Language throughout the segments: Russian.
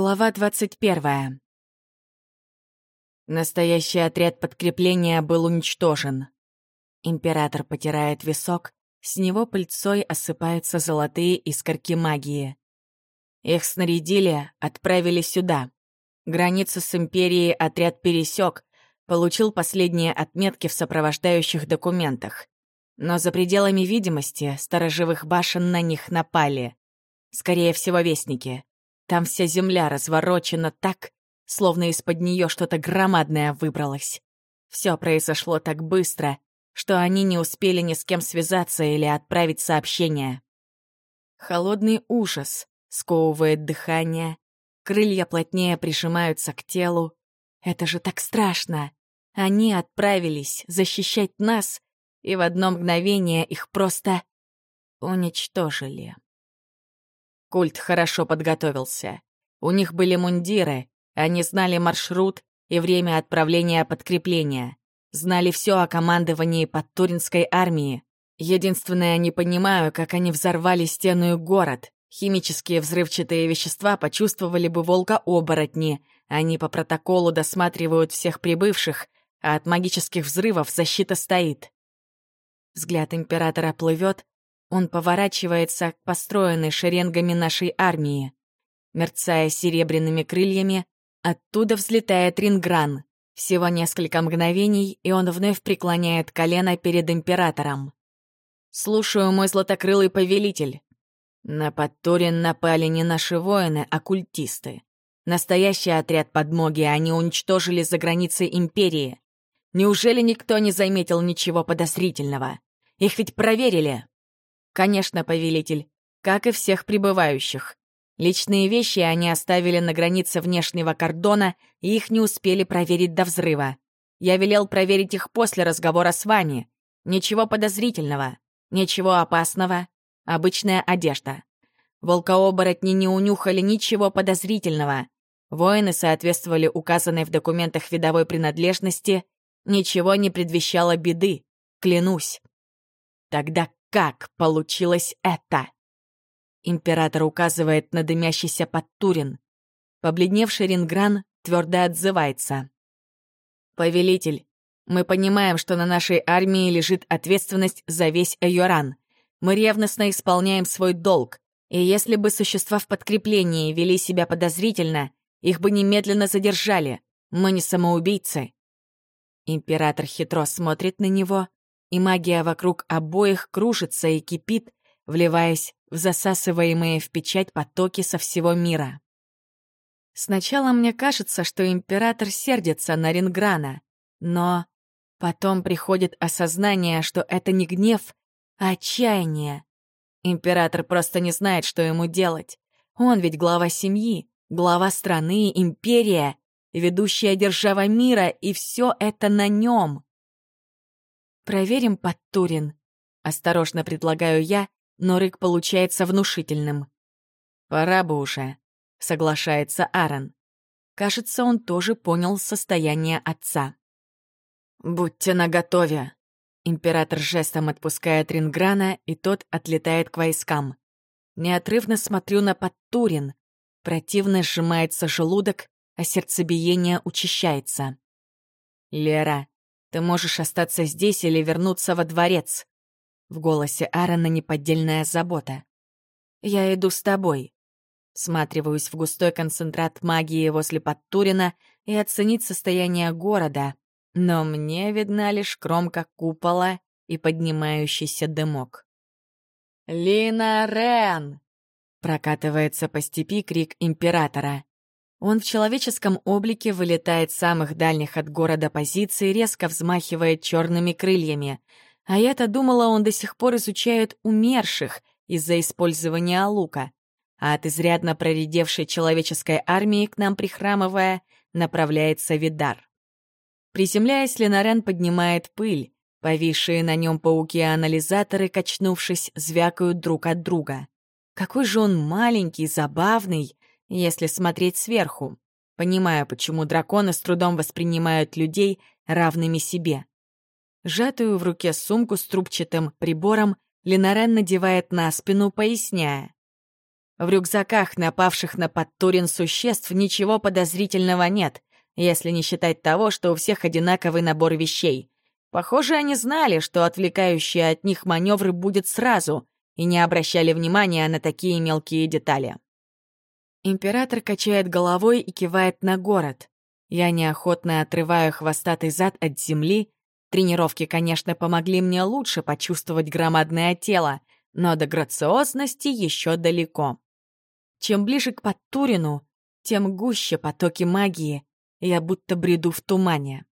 Глава 21. Настоящий отряд подкрепления был уничтожен. Император потирает висок, с него пыльцой осыпаются золотые искорки магии. Их снарядили, отправили сюда. Границу с Империей отряд пересек, получил последние отметки в сопровождающих документах. Но за пределами видимости сторожевых башен на них напали. Скорее всего, вестники — там вся земля разворочена так, словно из-под нее что-то громадное выбралось. Все произошло так быстро, что они не успели ни с кем связаться или отправить сообщение. Холодный ужас сковывает дыхание, крылья плотнее прижимаются к телу. Это же так страшно! Они отправились защищать нас, и в одно мгновение их просто уничтожили. Культ хорошо подготовился. У них были мундиры, они знали маршрут и время отправления подкрепления, знали все о командовании подтуринской армии. Единственное, не понимаю, как они взорвали стену и город. Химические взрывчатые вещества почувствовали бы волка-оборотни. Они по протоколу досматривают всех прибывших, а от магических взрывов защита стоит. Взгляд императора плывет, он поворачивается к построенной шеренгами нашей армии. Мерцая серебряными крыльями, оттуда взлетает Рингран. Всего несколько мгновений, и он вновь преклоняет колено перед императором. «Слушаю, мой златокрылый повелитель». На Подтурин напали не наши воины, а культисты. Настоящий отряд подмоги они уничтожили за границей Империи. Неужели никто не заметил ничего подозрительного? Их ведь проверили. «Конечно, повелитель, как и всех прибывающих. Личные вещи они оставили на границе внешнего кордона, и их не успели проверить до взрыва. Я велел проверить их после разговора с вами. Ничего подозрительного, ничего опасного. Обычная одежда. Волкооборотни не унюхали ничего подозрительного. Воины соответствовали указанной в документах видовой принадлежности. Ничего не предвещало беды, клянусь. Тогда как получилось это? Император указывает на дымящийся подтурин. Побледневший Рингран твердо отзывается. «Повелитель, мы понимаем, что на нашей армии лежит ответственность за весь Айоран. Мы ревностно исполняем свой долг, и если бы существа в подкреплении вели себя подозрительно, их бы немедленно задержали. Мы не самоубийцы». Император хитро смотрит на него, и магия вокруг обоих кружится и кипит, вливаясь в засасываемые в печать потоки со всего мира. Сначала мне кажется, что император сердится на Ринграна, но потом приходит осознание, что это не гнев, а отчаяние. Император просто не знает, что ему делать. Он ведь глава семьи, глава страны, империя, ведущая держава мира, и все это на нем. «Проверим Подтурин», — осторожно предлагаю я, но рык получается внушительным. «Пора бы уже», — соглашается Аарон. Кажется, он тоже понял состояние отца. «Будьте наготове!» Император жестом отпускает Ринграна, и тот отлетает к войскам. Неотрывно смотрю на Подтурин. Противно сжимается желудок, а сердцебиение учащается. «Лера, ты можешь остаться здесь или вернуться во дворец». В голосе Аарона неподдельная забота. «Я иду с тобой». Сматриваюсь в густой концентрат магии возле Подтурина и оценить состояние города, но мне видна лишь кромка купола и поднимающийся дымок. «Лина Рен!» — прокатывается по степи крик императора. Он в человеческом облике вылетает с самых дальних от города позиций, резко взмахивает черными крыльями. А я-то думала, он до сих пор изучает умерших из-за использования лука. А от изрядно проредевшей человеческой армии к нам, прихрамывая, направляется Видар. Приземляясь, Ленарен поднимает пыль. Повисшие на нем пауки-анализаторы, качнувшись, звякают друг от друга. Какой же он маленький, забавный, если смотреть сверху. Понимаю, почему драконы с трудом воспринимают людей равными себе. Сжатую в руке сумку с трубчатым прибором Ленарен надевает на спину, поясняя. В рюкзаках напавших на Подтурин существ ничего подозрительного нет, если не считать того, что у всех одинаковый набор вещей. Похоже, они знали, что отвлекающие от них маневры будет сразу, и не обращали внимания на такие мелкие детали. Император качает головой и кивает на город. Я неохотно отрываю хвостатый зад от земли. Тренировки, конечно, помогли мне лучше почувствовать громадное тело, но до грациозности еще далеко. Чем ближе к Подтурину, тем гуще потоки магии. Я будто бреду в тумане.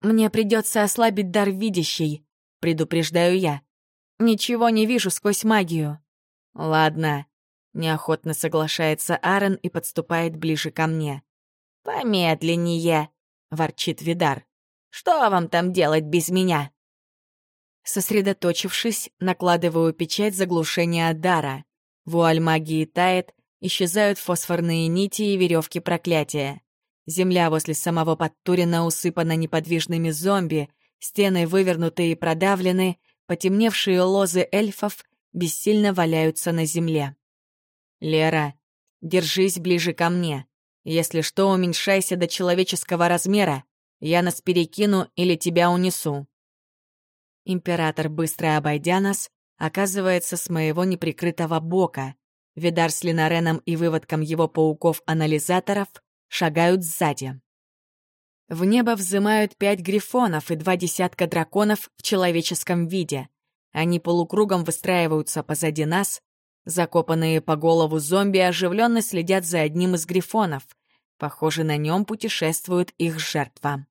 «Мне придется ослабить дар видящий», — предупреждаю я. «Ничего не вижу сквозь магию». «Ладно», — неохотно соглашается Аарон и подступает ближе ко мне. «Помедленнее», — ворчит Видар. «Что вам там делать без меня?» Сосредоточившись, накладываю печать заглушения дара. Вуаль магии тает, исчезают фосфорные нити и веревки проклятия. Земля возле самого Подтурина усыпана неподвижными зомби, стены вывернуты и продавлены, потемневшие лозы эльфов бессильно валяются на земле. «Лера, держись ближе ко мне. Если что, уменьшайся до человеческого размера. Я нас перекину или тебя унесу». Император, быстро обойдя нас, оказывается с моего неприкрытого бока. Видар с Линареном и выводком его пауков-анализаторов шагают сзади. В небо взымают пять грифонов и два десятка драконов в человеческом виде. Они полукругом выстраиваются позади нас. Закопанные по голову зомби оживленно следят за одним из грифонов. Похоже, на нем путешествует их жертва.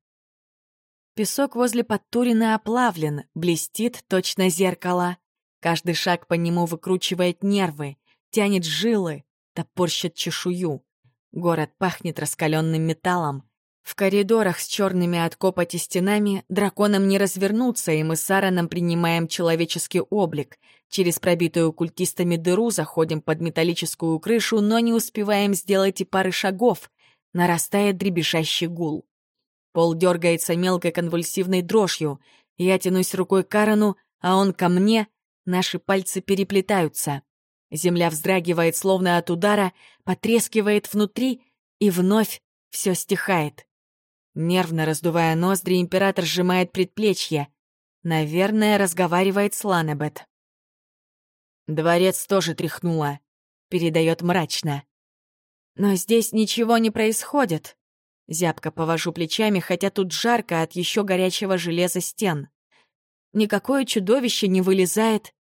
Песок возле Подтурина оплавлен, блестит точно зеркало. Каждый шаг по нему выкручивает нервы, тянет жилы, топорщит чешую. Город пахнет раскаленным металлом. В коридорах с черными от копоти стенами драконам не развернуться, и мы с Сараном принимаем человеческий облик. Через пробитую культистами дыру заходим под металлическую крышу, но не успеваем сделать и пары шагов. Нарастает дребезжащий гул. Пол дергается мелкой конвульсивной дрожью. Я тянусь рукой к Карану, а он ко мне. Наши пальцы переплетаются. Земля вздрагивает, словно от удара, потрескивает внутри, и вновь все стихает. Нервно раздувая ноздри, император сжимает предплечье. Наверное, разговаривает с Ланебет. «Дворец тоже тряхнуло», — передает мрачно. «Но здесь ничего не происходит». Зябко повожу плечами, хотя тут жарко от еще горячего железа стен. Никакое чудовище не вылезает.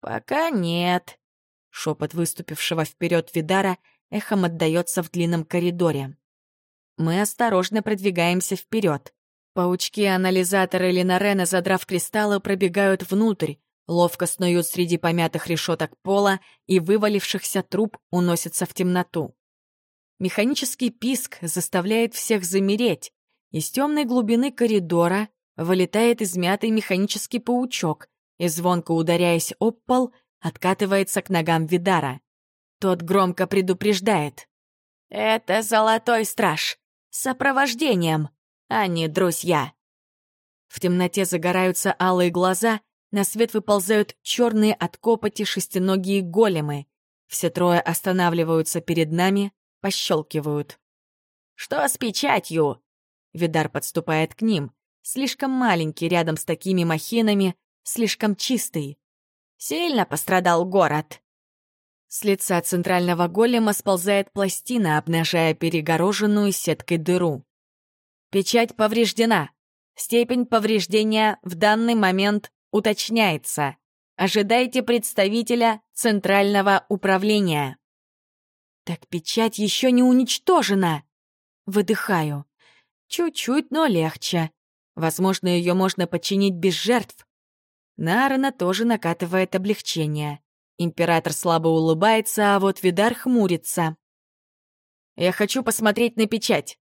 «Пока нет», Шепот выступившего вперед Видара эхом отдается в длинном коридоре. Мы осторожно продвигаемся вперед. Паучки-анализаторы Линарена, задрав кристаллы, пробегают внутрь, ловко снуют среди помятых решеток пола и вывалившихся труб уносятся в темноту. Механический писк заставляет всех замереть. Из темной глубины коридора вылетает измятый механический паучок и, звонко ударяясь об пол, откатывается к ногам Видара. Тот громко предупреждает. «Это Золотой Страж. Сопровождением, а не друзья». В темноте загораются алые глаза, на свет выползают черные от копоти шестиногие големы. Все трое останавливаются перед нами, пощелкивают. «Что с печатью?» Видар подступает к ним. Слишком маленький рядом с такими махинами, слишком чистый. Сильно пострадал город. С лица центрального голема сползает пластина, обнажая перегороженную сеткой дыру. Печать повреждена. Степень повреждения в данный момент уточняется. Ожидайте представителя Центрального управления. Так печать еще не уничтожена. Выдыхаю. Чуть-чуть, но легче. Возможно, ее можно починить без жертв. На тоже накатывает облегчение. Император слабо улыбается, а вот Видар хмурится. «Я хочу посмотреть на печать».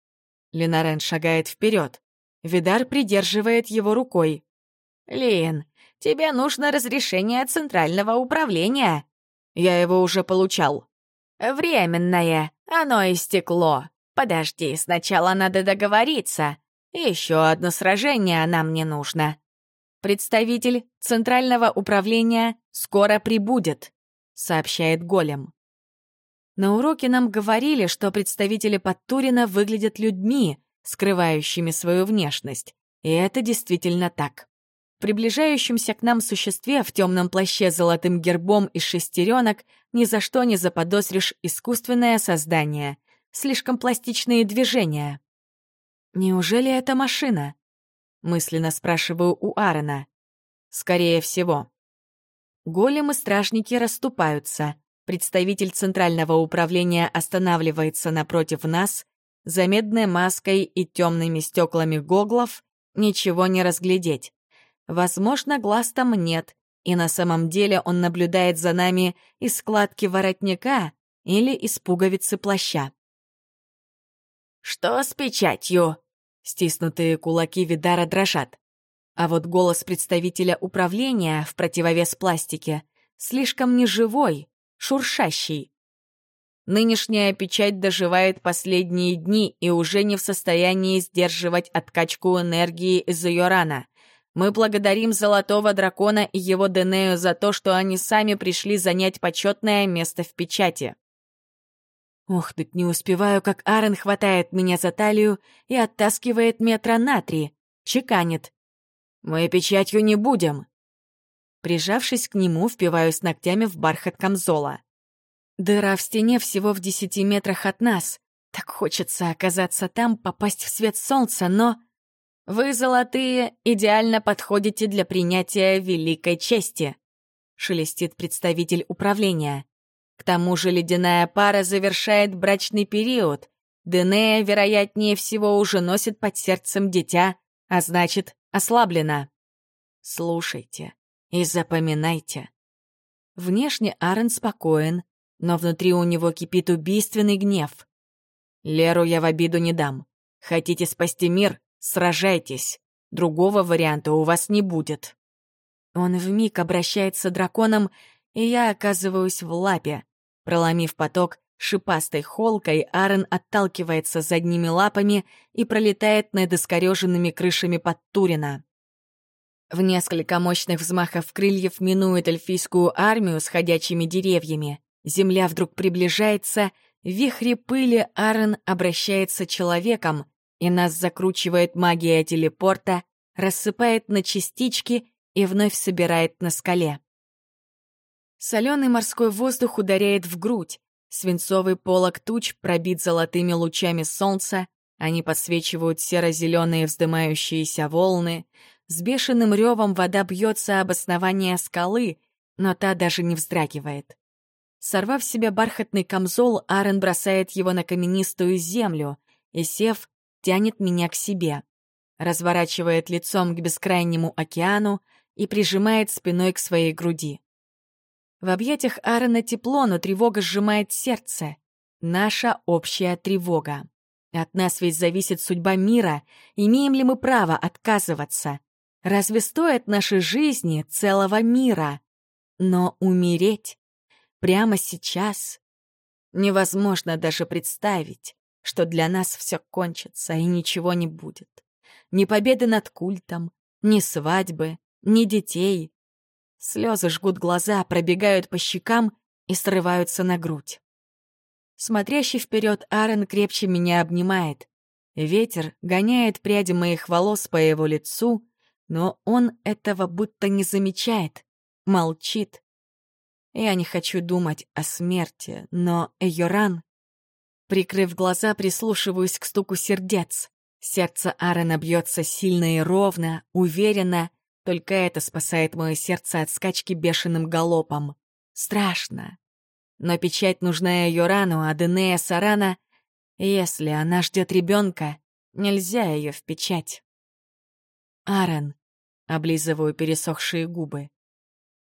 Ленарен шагает вперед. Видар придерживает его рукой. «Лин, тебе нужно разрешение Центрального управления». «Я его уже получал». «Временное. Оно истекло. Подожди, сначала надо договориться. Еще одно сражение нам не нужно». «Представитель Центрального управления скоро прибудет», — сообщает Голем. На уроке нам говорили, что представители Подтурина выглядят людьми, скрывающими свою внешность. И это действительно так. Приближающемся к нам существе в темном плаще с золотым гербом из шестеренок ни за что не заподозришь искусственное создание. Слишком пластичные движения. «Неужели это машина?» — мысленно спрашиваю у Аарона. «Скорее всего». Големы-стражники расступаются. Представитель Центрального управления останавливается напротив нас, за медной маской и темными стеклами гоглов ничего не разглядеть. Возможно, глаз там нет, и на самом деле он наблюдает за нами из складки воротника или из пуговицы плаща. «Что с печатью?» Стиснутые кулаки Видара дрожат. А вот голос представителя управления в противовес пластике слишком неживой, шуршащий. Нынешняя печать доживает последние дни и уже не в состоянии сдерживать откачку энергии из ее рана. Мы благодарим Золотого Дракона и его Денею за то, что они сами пришли занять почетное место в печати. Ох, тут не успеваю, как Аарон хватает меня за талию и оттаскивает метра на три. Чеканит. «Мы печатью не будем». Прижавшись к нему, впиваюсь ногтями в бархат камзола. Дыра в стене всего в десяти метрах от нас. Так хочется оказаться там, попасть в свет солнца, но... Вы, золотые, идеально подходите для принятия великой чести, шелестит представитель управления. К тому же ледяная пара завершает брачный период. Денея, вероятнее всего, уже носит под сердцем дитя, а значит, ослаблена. Слушайте и запоминайте. Внешне Аарон спокоен, но внутри у него кипит убийственный гнев. Леру я в обиду не дам. Хотите спасти мир — сражайтесь. Другого варианта у вас не будет. Он вмиг обращается драконом, и я оказываюсь в лапе. Проломив поток, шипастой холкой Аарон отталкивается задними лапами и пролетает над искореженными крышами под Турина. В несколько мощных взмахов крыльев минует эльфийскую армию с ходячими деревьями. Земля вдруг приближается, в вихре пыли Аарон обращается человеком, и нас закручивает магия телепорта, рассыпает на частички и вновь собирает на скале. Соленый морской воздух ударяет в грудь, свинцовый полог туч пробит золотыми лучами солнца, они подсвечивают серо-зеленые вздымающиеся волны, с бешеным ревом вода бьется об основание скалы, но та даже не вздрагивает. Сорвав с себя бархатный камзол, Аарон бросает его на каменистую землю и, сев, тянет меня к себе. Разворачивает лицом к бескрайнему океану и прижимает спиной к своей груди. В объятиях Аарона тепло, но тревога сжимает сердце. Наша общая тревога. От нас ведь зависит судьба мира, имеем ли мы право отказываться. Разве стоят наши жизни целого мира? Но умереть прямо сейчас. Невозможно даже представить, что для нас все кончится и ничего не будет. Ни победы над культом, ни свадьбы, ни детей. Слезы жгут глаза, пробегают по щекам и срываются на грудь. Смотрящий вперед Аарон крепче меня обнимает. Ветер гоняет пряди моих волос по его лицу, но он этого будто не замечает, молчит, я не хочу думать о смерти, но Эйоран... Прикрыв глаза, прислушиваюсь к стуку сердец. Сердце Аарона бьется сильно и ровно, уверенно. Только это спасает мое сердце от скачки бешеным галопом. Страшно. Но печать нужна Эйорану, а Денея Сарана... Если она ждет ребенка, нельзя ее в печать. Аарон, облизываю пересохшие губы.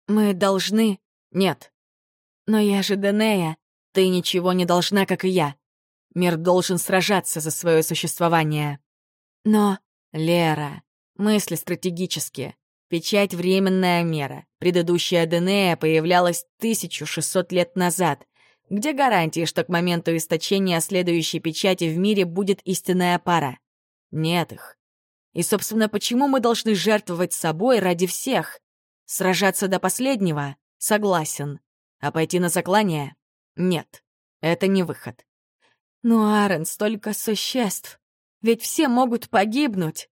Мы должны... Нет. Но я же Денея. Ты ничего не должна, как и я. Мир должен сражаться за свое существование. Но... Лера, мысли стратегические. Печать — временная мера. Предыдущая Денея появлялась 1600 лет назад. Где гарантии, что к моменту источения следующей печати в мире будет истинная пара? Нет их. И, собственно, почему мы должны жертвовать собой ради всех? Сражаться до последнего? Согласен. А пойти на заклание? Нет. Это не выход. Но, Аарон, столько существ. Ведь все могут погибнуть.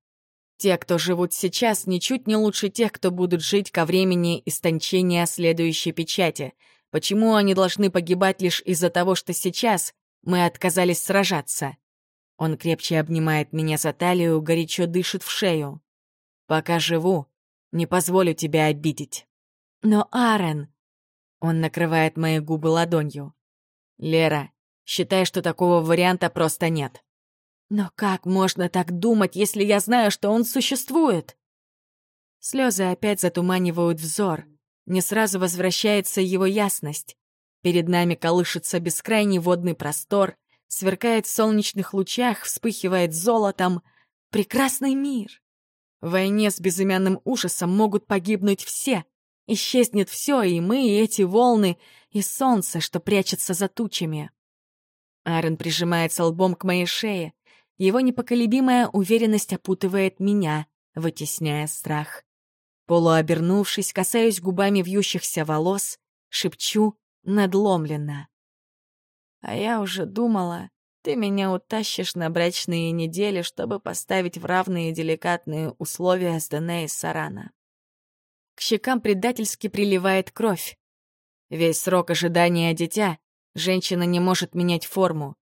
Те, кто живут сейчас, ничуть не лучше тех, кто будут жить ко времени истончения следующей печати. Почему они должны погибать лишь из-за того, что сейчас мы отказались сражаться? Он крепче обнимает меня за талию, горячо дышит в шею. Пока живу, не позволю тебя обидеть. Но, Аарон... Он накрывает мои губы ладонью. Лера, считай, что такого варианта просто нет. Но как можно так думать, если я знаю, что он существует? Слезы опять затуманивают взор. Не сразу возвращается его ясность. Перед нами колышется бескрайний водный простор, сверкает в солнечных лучах, вспыхивает золотом. Прекрасный мир! В войне с безымянным ужасом могут погибнуть все. Исчезнет все, и мы, и эти волны, и солнце, что прячется за тучами. Аарон прижимается лбом к моей шее, его непоколебимая уверенность опутывает меня, вытесняя страх. Полуобернувшись, касаюсь губами вьющихся волос, шепчу надломленно. А я уже думала, ты меня утащишь на брачные недели, чтобы поставить в равные деликатные условия с Деней Сарана. К щекам предательски приливает кровь. Весь срок ожидания дитя женщина не может менять форму,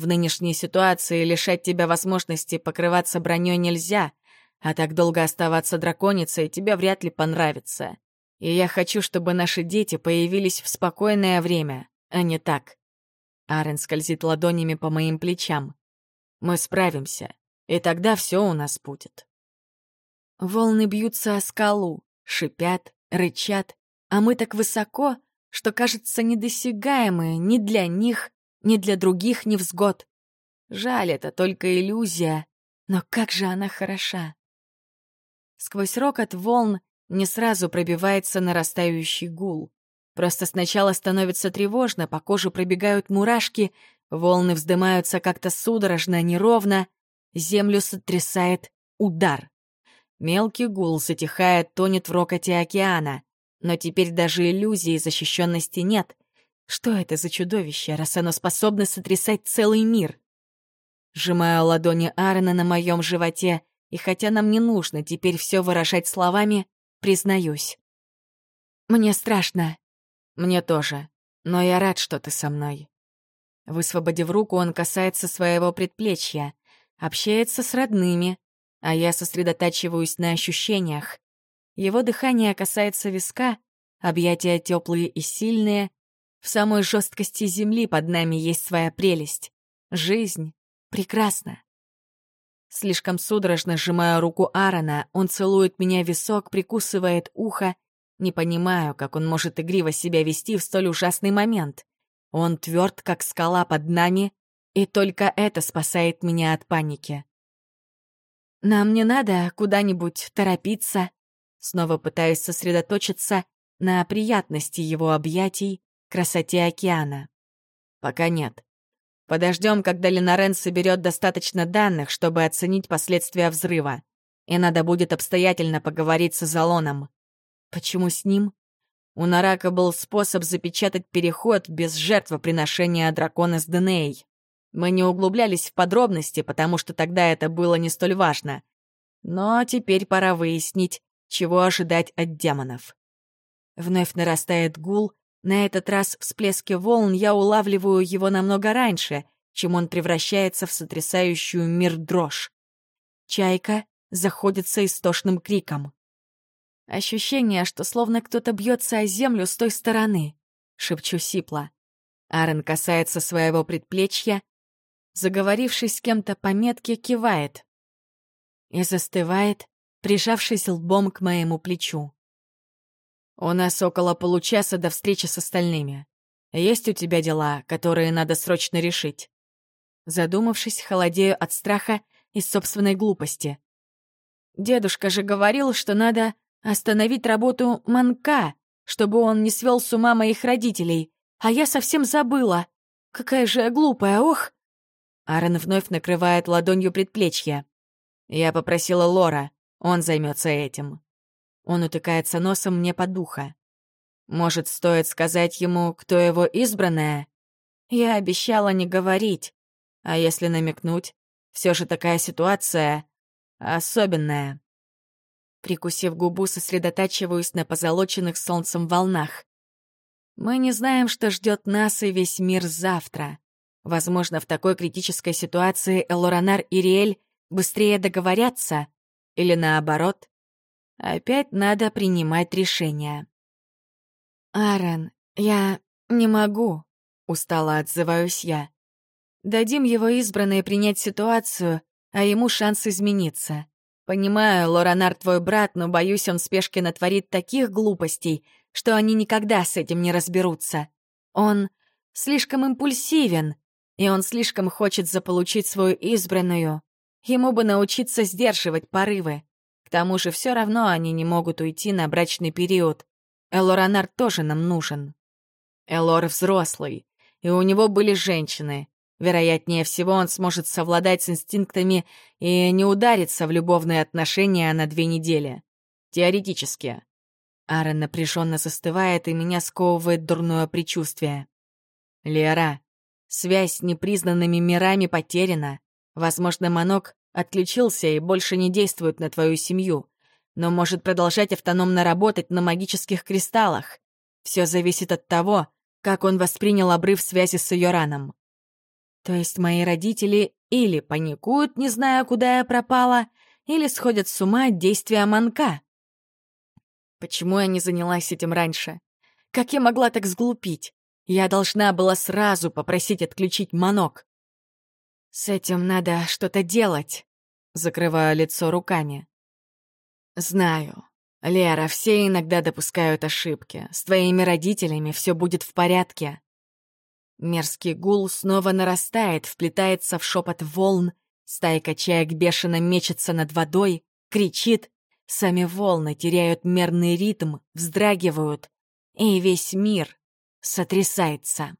в нынешней ситуации лишать тебя возможности покрываться броней нельзя, а так долго оставаться драконицей тебе вряд ли понравится. И я хочу, чтобы наши дети появились в спокойное время, а не так. Арен скользит ладонями по моим плечам. Мы справимся, и тогда все у нас будет. Волны бьются о скалу, шипят, рычат, а мы так высоко, что кажется недосягаемые ни для них, ни для других невзгод. Жаль, это только иллюзия, но как же она хороша. Сквозь рокот волн не сразу пробивается нарастающий гул. Просто сначала становится тревожно, по коже пробегают мурашки, волны вздымаются как-то судорожно, неровно, землю сотрясает удар. Мелкий гул затихает, тонет в рокоте океана. Но теперь даже иллюзии защищенности нет. Что это за чудовище, раз оно способно сотрясать целый мир? Сжимаю ладони Аарона на моем животе, и хотя нам не нужно теперь все выражать словами, признаюсь. Мне страшно. Мне тоже. Но я рад, что ты со мной. Высвободив руку, он касается своего предплечья, общается с родными, а я сосредотачиваюсь на ощущениях. Его дыхание касается виска, объятия теплые и сильные, в самой жесткости земли под нами есть своя прелесть. Жизнь прекрасна. Слишком судорожно сжимая руку Аарона, он целует меня в висок, прикусывает ухо. Не понимаю, как он может игриво себя вести в столь ужасный момент. Он тверд, как скала под нами, и только это спасает меня от паники. Нам не надо куда-нибудь торопиться. Снова пытаюсь сосредоточиться на приятности его объятий, красоте океана. Пока нет. Подождем, когда Ленарен соберет достаточно данных, чтобы оценить последствия взрыва. И надо будет обстоятельно поговорить с Залоном. Почему с ним? У Нарака был способ запечатать переход без жертвоприношения дракона с Деней. Мы не углублялись в подробности, потому что тогда это было не столь важно. Но теперь пора выяснить, чего ожидать от демонов. Вновь нарастает гул, на этот раз всплески волн я улавливаю его намного раньше, чем он превращается в сотрясающую мир дрожь. Чайка заходится истошным криком. Ощущение, что словно кто-то бьется о землю с той стороны. Шепчу сипло. Аарон касается своего предплечья, заговорившись с кем-то по метке, кивает. И застывает, прижавшись лбом к моему плечу. «У нас около получаса до встречи с остальными. Есть у тебя дела, которые надо срочно решить?» Задумавшись, холодею от страха и собственной глупости. «Дедушка же говорил, что надо остановить работу Манка, чтобы он не свел с ума моих родителей, а я совсем забыла. Какая же я глупая, ох!» Аарон вновь накрывает ладонью предплечье. Я попросила Лора, он займется этим. Он утыкается носом мне под ухо. Может, стоит сказать ему, кто его избранная? Я обещала не говорить. А если намекнуть? Все же такая ситуация особенная. Прикусив губу, сосредотачиваюсь на позолоченных солнцем волнах. Мы не знаем, что ждет нас и весь мир завтра. Возможно, в такой критической ситуации Элоранар и Риэль быстрее договорятся, или наоборот. Опять надо принимать решение. «Аарон, я не могу», — устало отзываюсь я. «Дадим его избранной принять ситуацию, а ему шанс измениться. Понимаю, Лоранар твой брат, но боюсь, он в спешке натворит таких глупостей, что они никогда с этим не разберутся. Он слишком импульсивен, и он слишком хочет заполучить свою избранную. Ему бы научиться сдерживать порывы. К тому же все равно они не могут уйти на брачный период. Элоранар тоже нам нужен. Элор взрослый, и у него были женщины. Вероятнее всего, он сможет совладать с инстинктами и не удариться в любовные отношения на две недели. Теоретически. Аарон напряженно застывает, и меня сковывает дурное предчувствие. Лера, связь с непризнанными мирами потеряна. Возможно, Манок отключился и больше не действует на твою семью, но может продолжать автономно работать на магических кристаллах. Все зависит от того, как он воспринял обрыв связи с Йораном. То есть мои родители или паникуют, не зная, куда я пропала, или сходят с ума от действия манка. Почему я не занялась этим раньше? Как я могла так сглупить? Я должна была сразу попросить отключить манок. С этим надо что-то делать, закрываю лицо руками. Знаю. Лера, все иногда допускают ошибки. С твоими родителями все будет в порядке. Мерзкий гул снова нарастает, вплетается в шепот волн, стайка чаек бешено мечется над водой, кричит, сами волны теряют мерный ритм, вздрагивают, и весь мир сотрясается.